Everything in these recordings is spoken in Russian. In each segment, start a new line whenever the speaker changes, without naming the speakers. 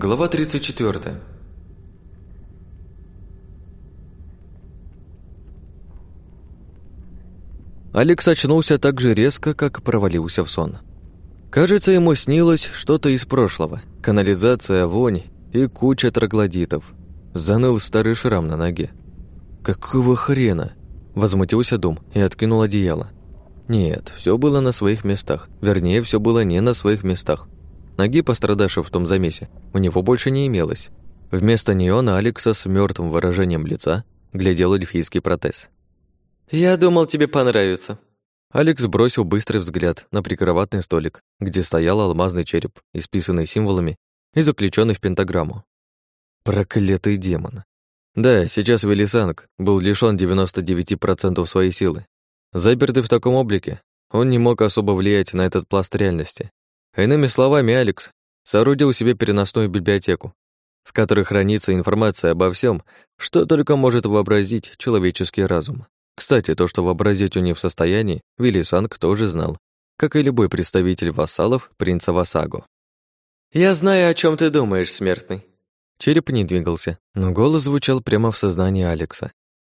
Глава 34.
Алекс очнулся так же резко, как провалился в сон. Кажется, ему снилось что-то из прошлого. Канализация, вонь и куча троглодитов. Заныл старый шрам на ноге. «Какого хрена?» Возмутился Дум и откинул одеяло. Нет, все было на своих местах. Вернее, все было не на своих местах. Ноги, пострадавшей в том замесе, у него больше не имелось. Вместо нее на Алекса с мертвым выражением лица глядел эльфийский протез.
«Я думал, тебе понравится».
Алекс бросил быстрый взгляд на прикроватный столик, где стоял алмазный череп, исписанный символами и заключенный в пентаграмму. Проклятый демон. Да, сейчас Велисанг был лишён 99% своей силы. Запертый в таком облике, он не мог особо влиять на этот пласт реальности. Иными словами, Алекс соорудил себе переносную библиотеку, в которой хранится информация обо всем, что только может вообразить человеческий разум. Кстати, то, что вообразить он не в состоянии, Виллисанг тоже знал, как и любой представитель вассалов принца Васагу.
«Я знаю, о чем ты думаешь, смертный».
Череп не двигался, но голос звучал прямо в сознании Алекса.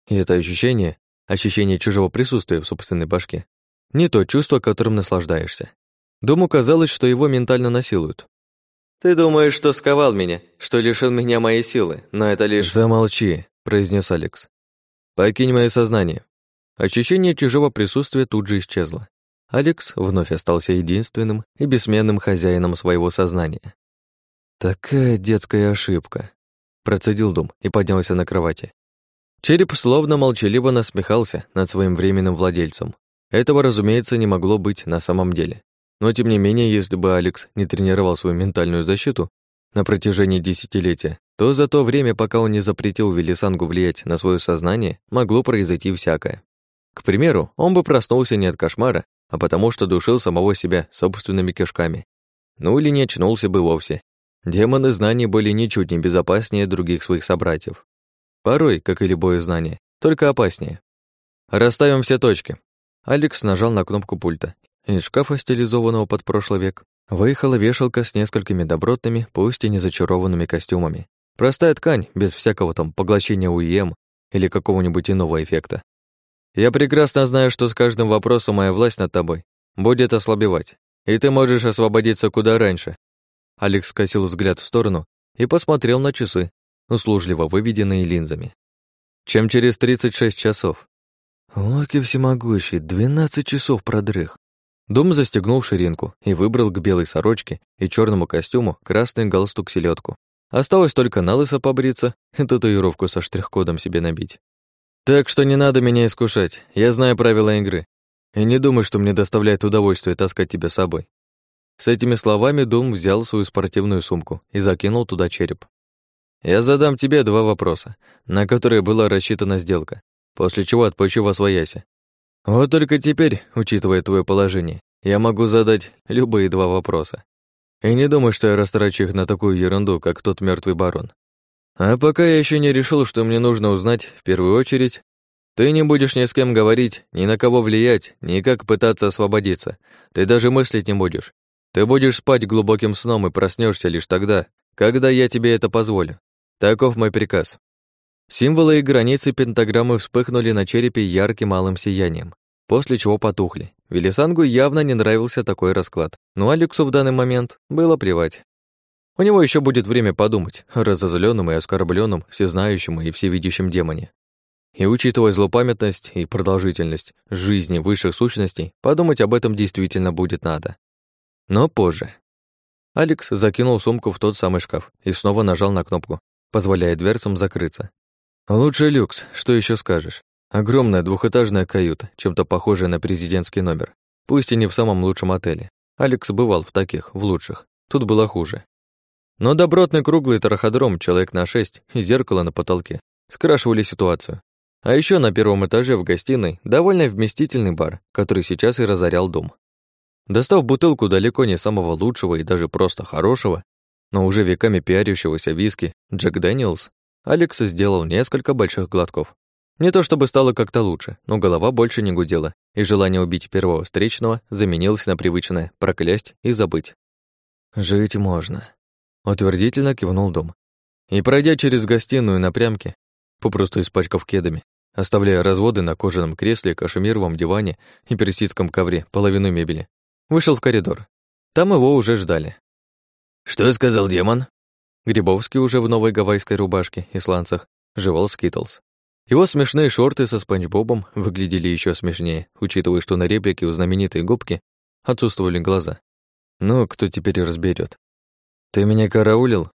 И это ощущение, ощущение чужого присутствия в собственной башке, не то чувство, которым наслаждаешься. Дому казалось, что его ментально насилуют.
«Ты думаешь, что сковал меня, что лишил меня моей силы, но это лишь...»
«Замолчи», — произнес Алекс. «Покинь мое сознание». Ощущение чужого присутствия тут же исчезло. Алекс вновь остался единственным и бессменным хозяином своего сознания. «Такая детская ошибка», — процедил Дум и поднялся на кровати. Череп словно молчаливо насмехался над своим временным владельцем. Этого, разумеется, не могло быть на самом деле. Но тем не менее, если бы Алекс не тренировал свою ментальную защиту на протяжении десятилетия, то за то время, пока он не запретил Велисангу влиять на свое сознание, могло произойти всякое. К примеру, он бы проснулся не от кошмара, а потому что душил самого себя собственными кишками. Ну или не очнулся бы вовсе. Демоны знаний были ничуть не безопаснее других своих собратьев. Порой, как и любое знание, только опаснее. Расставим все точки. Алекс нажал на кнопку пульта, из шкафа, стилизованного под прошлый век, выехала вешалка с несколькими добротными, пусть и не зачарованными костюмами. Простая ткань, без всякого там поглощения УЕМ или какого-нибудь иного эффекта. Я прекрасно знаю, что с каждым вопросом моя власть над тобой будет ослабевать, и ты можешь освободиться куда раньше. Алекс скосил взгляд в сторону и посмотрел на часы, услужливо выведенные линзами. Чем через 36 часов. Локи всемогущий, 12 часов продрых. Дом застегнул ширинку и выбрал к белой сорочке и черному костюму красный галстук селедку. Осталось только на лысо побриться и татуировку со штрих-кодом себе набить. Так что не надо меня искушать, я знаю правила игры. И не думай, что мне доставляет удовольствие таскать тебя с собой. С этими словами Дум взял свою спортивную сумку и закинул туда череп. Я задам тебе два вопроса, на которые была рассчитана сделка, после чего отпущу во свояси. Вот только теперь, учитывая твое положение, я могу задать любые два вопроса. И не думай, что я растрачу их на такую ерунду, как тот мертвый барон. А пока я еще не решил, что мне нужно узнать, в первую очередь, ты не будешь ни с кем говорить, ни на кого влиять, ни как пытаться освободиться. Ты даже мыслить не будешь. Ты будешь спать глубоким сном и проснешься лишь тогда, когда я тебе это позволю. Таков мой приказ. Символы и границы пентаграммы вспыхнули на черепе ярким малым сиянием, после чего потухли. Велисангу явно не нравился такой расклад, но Алексу в данный момент было плевать. У него еще будет время подумать о разозленном и оскорбленном, всезнающем и всевидящем демоне. И учитывая злопамятность и продолжительность жизни высших сущностей, подумать об этом действительно будет надо. Но позже. Алекс закинул сумку в тот самый шкаф и снова нажал на кнопку, позволяя дверцам закрыться. Лучший люкс, что еще скажешь? Огромная двухэтажная каюта, чем-то похожая на президентский номер. Пусть и не в самом лучшем отеле. Алекс бывал в таких, в лучших. Тут было хуже. Но добротный круглый траходром, человек на шесть, и зеркало на потолке скрашивали ситуацию. А еще на первом этаже в гостиной довольно вместительный бар, который сейчас и разорял дом. Достав бутылку далеко не самого лучшего и даже просто хорошего, но уже веками пиарящегося виски Джек Дэниелс, Алекс сделал несколько больших глотков. Не то чтобы стало как-то лучше, но голова больше не гудела, и желание убить первого встречного заменилось на привычное проклясть и забыть. «Жить можно», Утвердительно кивнул дом. И, пройдя через гостиную на прямке, попросту испачкав кедами, оставляя разводы на кожаном кресле, кашемировом диване и персидском ковре, половину мебели, вышел в коридор. Там его уже ждали.
«Что сказал демон?»
Грибовский уже в новой гавайской рубашке и сланцах жевал скитлс. Его смешные шорты со спанч Бобом выглядели еще смешнее, учитывая, что на реплике у знаменитой губки отсутствовали глаза. Ну, кто теперь разберет? «Ты меня караулил?»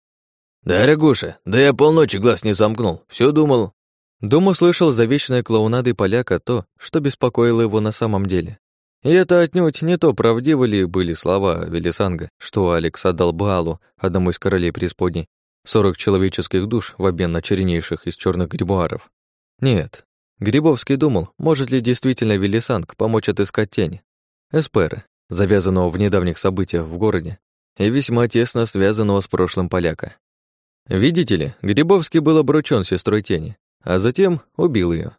«Да, Рагуша, да я полночи глаз не замкнул, все думал».
Дом услышал за вечной клоунадой поляка то, что беспокоило его на самом деле. И это отнюдь не то, правдивы ли были слова Велисанга, что Алекс отдал Баалу, одному из королей преисподней, сорок человеческих душ в обмен на чернейших из черных грибуаров. Нет. Грибовский думал, может ли действительно Велисанг помочь отыскать тень. Эспера, завязанного в недавних событиях в городе, и весьма тесно связанного с прошлым поляка. Видите ли, Грибовский был обручён сестрой тени, а затем убил ее.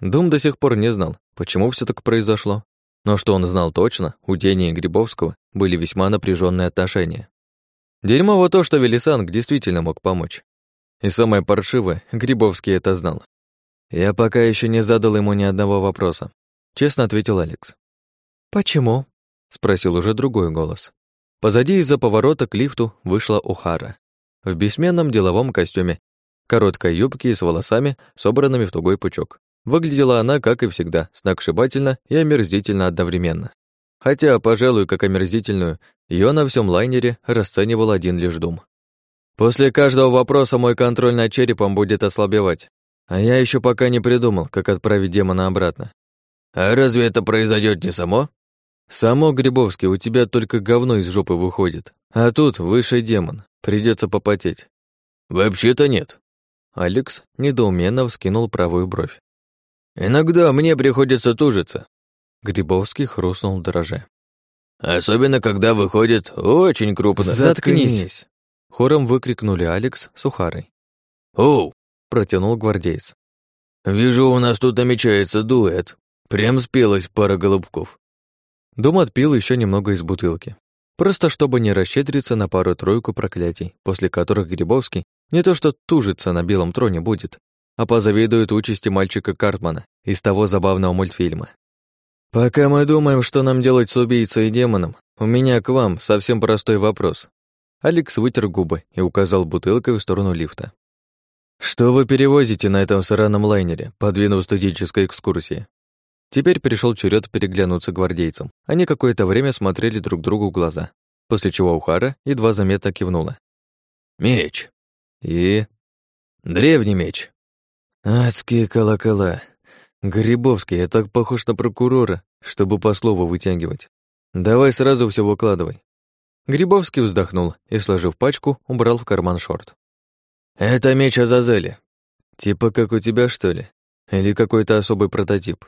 Дом до сих пор не знал, почему все так произошло. Но что он знал точно, у Тени и Грибовского были весьма напряженные отношения. Дерьмово то, что Велисанг действительно мог помочь. И самое паршивое, Грибовский это знал. Я пока еще не задал ему ни одного вопроса. Честно ответил Алекс. «Почему?» — спросил уже другой голос. Позади из-за поворота к лифту вышла Ухара. В бессменном деловом костюме, короткой юбке и с волосами, собранными в тугой пучок. Выглядела она, как и всегда, сногсшибательно и омерзительно одновременно. Хотя, пожалуй, как омерзительную, ее на всем лайнере расценивал один лишь дум. После каждого вопроса мой контроль над черепом будет ослабевать, а я еще пока не придумал, как отправить демона обратно.
А разве это произойдет не само?
Само, Грибовский, у тебя только говно из жопы выходит, а тут высший демон, придется попотеть.
Вообще-то нет.
Алекс недоуменно вскинул правую бровь.
Иногда мне приходится тужиться.
Грибовский хрустнул дроже.
Особенно, когда выходит очень крупно.
Заткнись! Хором выкрикнули Алекс с Ухарой.
Оу!
Протянул гвардеец.
Вижу, у нас тут намечается дуэт. Прям спелась пара голубков.
Дом отпил еще немного из бутылки. Просто чтобы не расщедриться на пару-тройку проклятий, после которых Грибовский не то что тужится на белом троне будет, а позавидует участи мальчика Картмана из того забавного мультфильма. «Пока мы думаем, что нам делать с убийцей и демоном, у меня к вам совсем простой вопрос». Алекс вытер губы и указал бутылкой в сторону лифта. «Что вы перевозите на этом сраном лайнере, подвинув студенческой экскурсии?» Теперь пришел черед переглянуться гвардейцам. Они какое-то время смотрели друг другу в глаза, после чего Ухара едва заметно кивнула.
«Меч».
«И?»
«Древний меч.
Адские колокола. Грибовский, я так похож на прокурора, чтобы по слову вытягивать. Давай сразу все выкладывай. Грибовский вздохнул и, сложив пачку, убрал в карман шорт. Это меч Азазели. Типа как у тебя, что ли? Или какой-то особый прототип?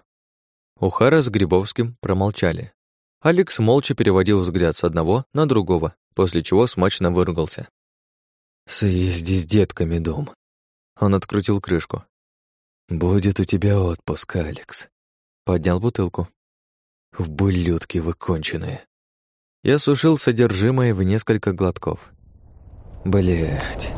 Ухара с Грибовским промолчали. Алекс молча переводил взгляд с одного на другого, после чего смачно выругался. «Съезди с детками дом». Он открутил крышку. «Будет у тебя отпуск, Алекс». Поднял бутылку. «В вы конченые». Я сушил содержимое в несколько глотков. Блять.